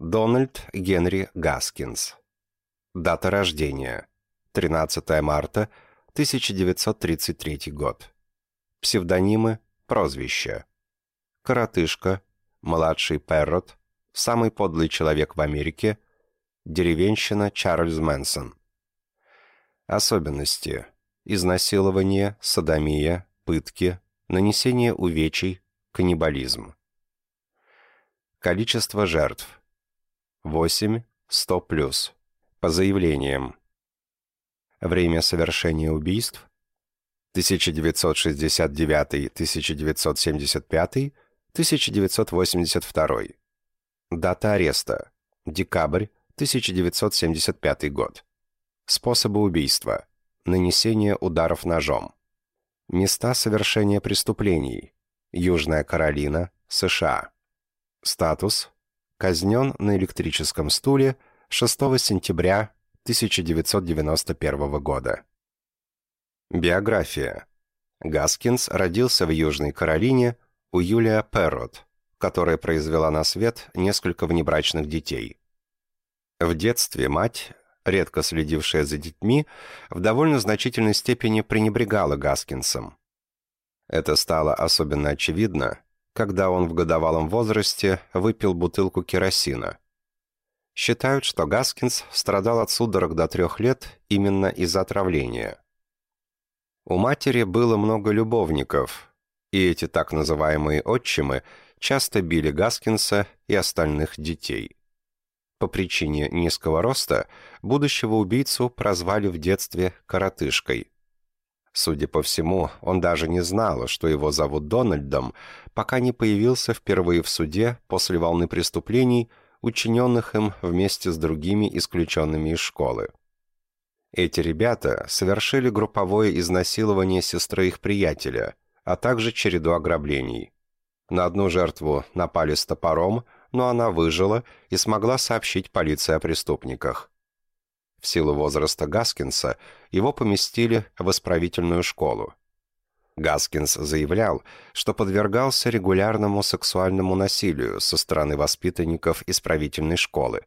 Дональд Генри Гаскинс. Дата рождения. 13 марта 1933 год. Псевдонимы, прозвища. Коротышка, младший Перрот, самый подлый человек в Америке, деревенщина Чарльз Мэнсон. Особенности. Изнасилование, садомия, пытки, нанесение увечий, каннибализм. Количество жертв. 8, 100 плюс. По заявлениям. Время совершения убийств 1969-1975, 1982. Дата ареста. Декабрь 1975 год. Способы убийства. Нанесение ударов ножом. Места совершения преступлений. Южная Каролина, США. Статус. Казнен на электрическом стуле 6 сентября 1991 года. Биография. Гаскинс родился в Южной Каролине у Юлия Перрот, которая произвела на свет несколько внебрачных детей. В детстве мать, редко следившая за детьми, в довольно значительной степени пренебрегала Гаскинсом. Это стало особенно очевидно, когда он в годовалом возрасте выпил бутылку керосина. Считают, что Гаскинс страдал от судорог до трех лет именно из-за отравления. У матери было много любовников, и эти так называемые отчимы часто били Гаскинса и остальных детей. По причине низкого роста будущего убийцу прозвали в детстве «коротышкой». Судя по всему, он даже не знал, что его зовут Дональдом, пока не появился впервые в суде после волны преступлений, учиненных им вместе с другими исключенными из школы. Эти ребята совершили групповое изнасилование сестры их приятеля, а также череду ограблений. На одну жертву напали с топором, но она выжила и смогла сообщить полиции о преступниках. В силу возраста Гаскинса его поместили в исправительную школу. Гаскинс заявлял, что подвергался регулярному сексуальному насилию со стороны воспитанников исправительной школы.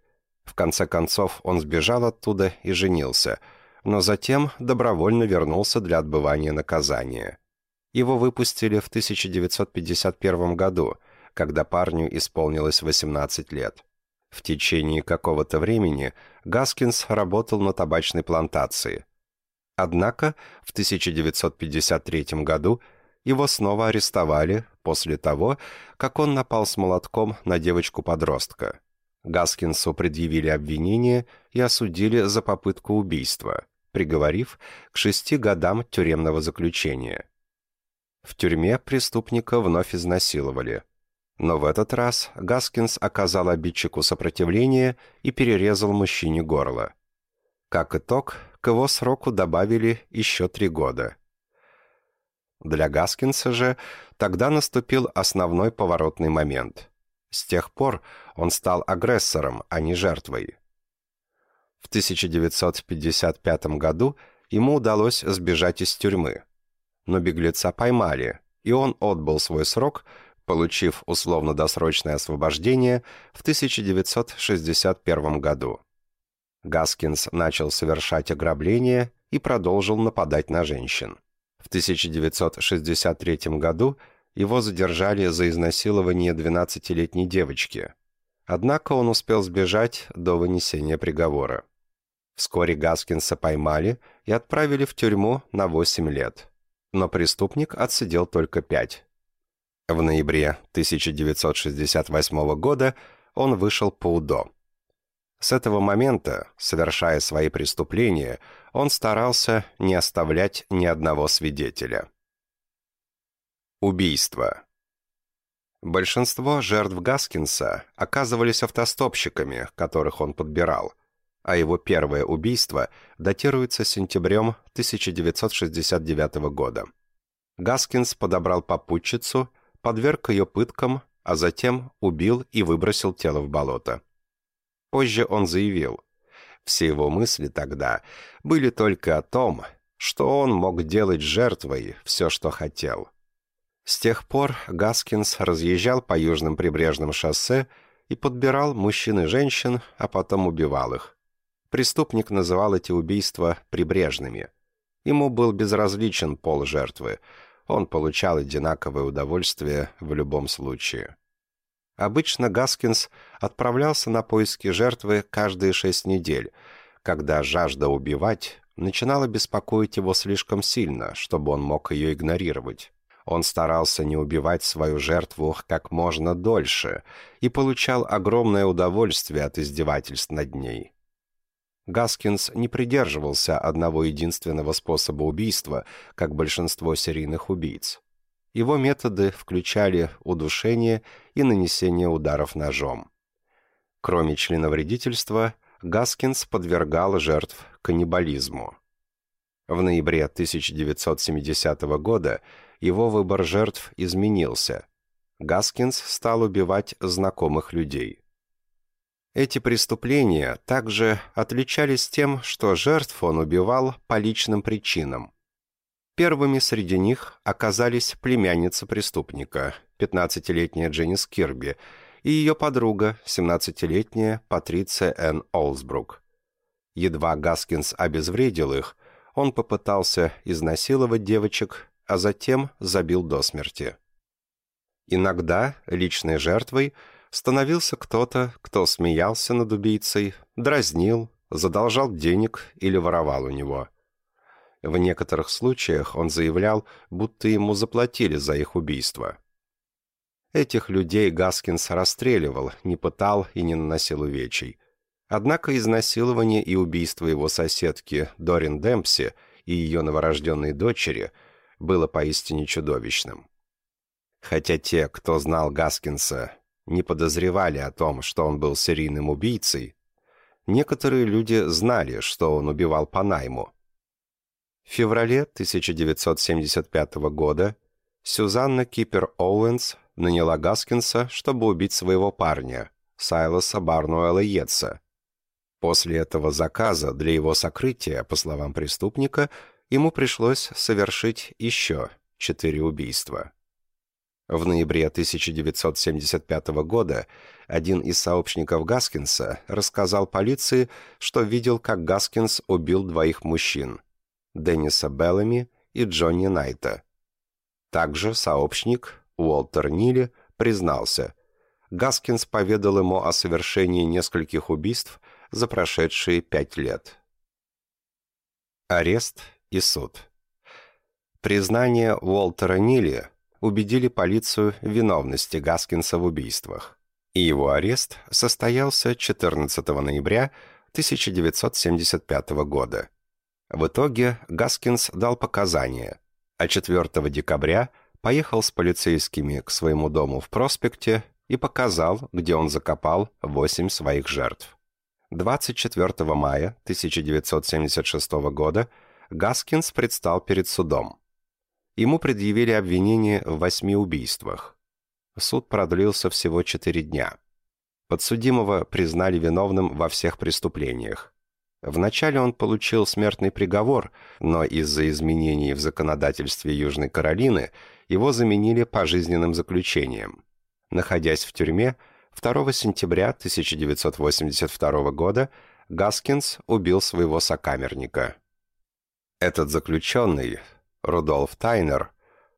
В конце концов он сбежал оттуда и женился – но затем добровольно вернулся для отбывания наказания. Его выпустили в 1951 году, когда парню исполнилось 18 лет. В течение какого-то времени Гаскинс работал на табачной плантации. Однако в 1953 году его снова арестовали после того, как он напал с молотком на девочку-подростка. Гаскинсу предъявили обвинение и осудили за попытку убийства приговорив к шести годам тюремного заключения. В тюрьме преступника вновь изнасиловали. Но в этот раз Гаскинс оказал обидчику сопротивление и перерезал мужчине горло. Как итог, к его сроку добавили еще три года. Для Гаскинса же тогда наступил основной поворотный момент. С тех пор он стал агрессором, а не жертвой. В 1955 году ему удалось сбежать из тюрьмы. Но беглеца поймали, и он отбыл свой срок, получив условно-досрочное освобождение в 1961 году. Гаскинс начал совершать ограбления и продолжил нападать на женщин. В 1963 году его задержали за изнасилование 12-летней девочки – Однако он успел сбежать до вынесения приговора. Вскоре Гаскинса поймали и отправили в тюрьму на 8 лет. Но преступник отсидел только 5. В ноябре 1968 года он вышел по УДО. С этого момента, совершая свои преступления, он старался не оставлять ни одного свидетеля. Убийство. Большинство жертв Гаскинса оказывались автостопщиками, которых он подбирал, а его первое убийство датируется сентябрем 1969 года. Гаскинс подобрал попутчицу, подверг ее пыткам, а затем убил и выбросил тело в болото. Позже он заявил, все его мысли тогда были только о том, что он мог делать жертвой все, что хотел – с тех пор Гаскинс разъезжал по южным прибрежным шоссе и подбирал мужчин и женщин, а потом убивал их. Преступник называл эти убийства прибрежными. Ему был безразличен пол жертвы, он получал одинаковое удовольствие в любом случае. Обычно Гаскинс отправлялся на поиски жертвы каждые шесть недель, когда жажда убивать начинала беспокоить его слишком сильно, чтобы он мог ее игнорировать. Он старался не убивать свою жертву как можно дольше и получал огромное удовольствие от издевательств над ней. Гаскинс не придерживался одного единственного способа убийства, как большинство серийных убийц. Его методы включали удушение и нанесение ударов ножом. Кроме членовредительства, Гаскинс подвергал жертв каннибализму. В ноябре 1970 года его выбор жертв изменился. Гаскинс стал убивать знакомых людей. Эти преступления также отличались тем, что жертв он убивал по личным причинам. Первыми среди них оказались племянница преступника, 15-летняя Дженнис Кирби, и ее подруга, 17-летняя Патриция Н. Олсбрук. Едва Гаскинс обезвредил их, он попытался изнасиловать девочек, а затем забил до смерти. Иногда личной жертвой становился кто-то, кто смеялся над убийцей, дразнил, задолжал денег или воровал у него – в некоторых случаях он заявлял, будто ему заплатили за их убийство. Этих людей Гаскинс расстреливал, не пытал и не наносил увечий. Однако изнасилование и убийство его соседки Дорин Демпси и ее новорожденной дочери было поистине чудовищным. Хотя те, кто знал Гаскинса, не подозревали о том, что он был серийным убийцей, некоторые люди знали, что он убивал по найму – в феврале 1975 года Сюзанна Кипер Оуэнс наняла Гаскинса, чтобы убить своего парня, Сайлоса Барнуэла Йетса. После этого заказа для его сокрытия, по словам преступника, ему пришлось совершить еще четыре убийства. В ноябре 1975 года один из сообщников Гаскинса рассказал полиции, что видел, как Гаскинс убил двоих мужчин – Денниса Беллами и Джонни Найта. Также сообщник Уолтер Нилли признался, Гаскинс поведал ему о совершении нескольких убийств за прошедшие пять лет. Арест и суд. Признание Уолтера Нилли убедили полицию в виновности Гаскинса в убийствах, и его арест состоялся 14 ноября 1975 года. В итоге Гаскинс дал показания, а 4 декабря поехал с полицейскими к своему дому в проспекте и показал, где он закопал восемь своих жертв. 24 мая 1976 года Гаскинс предстал перед судом. Ему предъявили обвинение в восьми убийствах. Суд продлился всего четыре дня. Подсудимого признали виновным во всех преступлениях. Вначале он получил смертный приговор, но из-за изменений в законодательстве Южной Каролины его заменили пожизненным заключением. Находясь в тюрьме, 2 сентября 1982 года Гаскинс убил своего сокамерника. Этот заключенный, Рудольф Тайнер,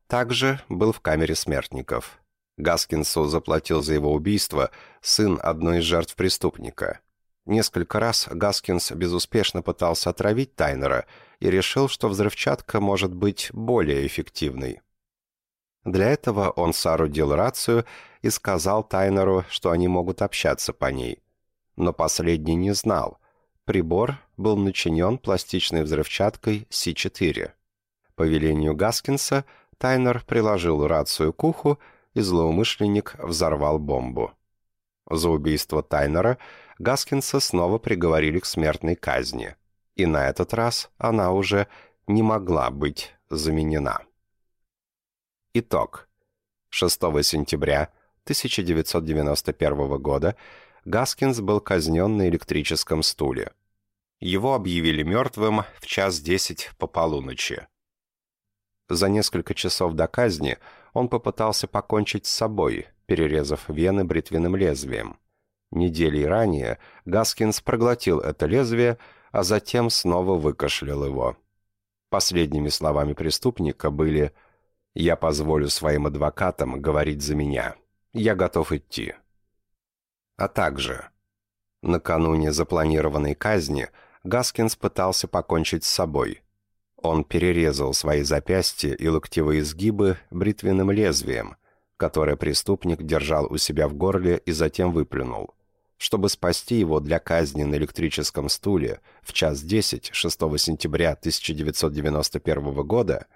также был в камере смертников. Гаскинсу заплатил за его убийство сын одной из жертв преступника – Несколько раз Гаскинс безуспешно пытался отравить Тайнера и решил, что взрывчатка может быть более эффективной. Для этого он соорудил рацию и сказал Тайнеру, что они могут общаться по ней. Но последний не знал. Прибор был начинен пластичной взрывчаткой С4. По велению Гаскинса Тайнер приложил рацию к уху, и злоумышленник взорвал бомбу. За убийство Тайнера – Гаскинса снова приговорили к смертной казни. И на этот раз она уже не могла быть заменена. Итог. 6 сентября 1991 года Гаскинс был казнен на электрическом стуле. Его объявили мертвым в час десять по полуночи. За несколько часов до казни он попытался покончить с собой, перерезав вены бритвенным лезвием. Неделей ранее Гаскинс проглотил это лезвие, а затем снова выкашлял его. Последними словами преступника были «Я позволю своим адвокатам говорить за меня. Я готов идти». А также накануне запланированной казни Гаскинс пытался покончить с собой. Он перерезал свои запястья и локтевые сгибы бритвенным лезвием, которое преступник держал у себя в горле и затем выплюнул. Чтобы спасти его для казни на электрическом стуле в час 10 6 сентября 1991 года,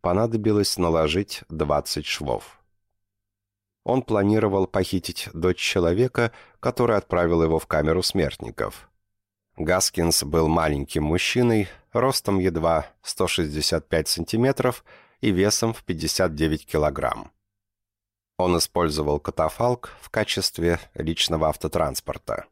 понадобилось наложить 20 швов. Он планировал похитить дочь человека, который отправил его в камеру смертников. Гаскинс был маленьким мужчиной, ростом едва 165 сантиметров и весом в 59 килограмм. Он использовал катафалк в качестве личного автотранспорта.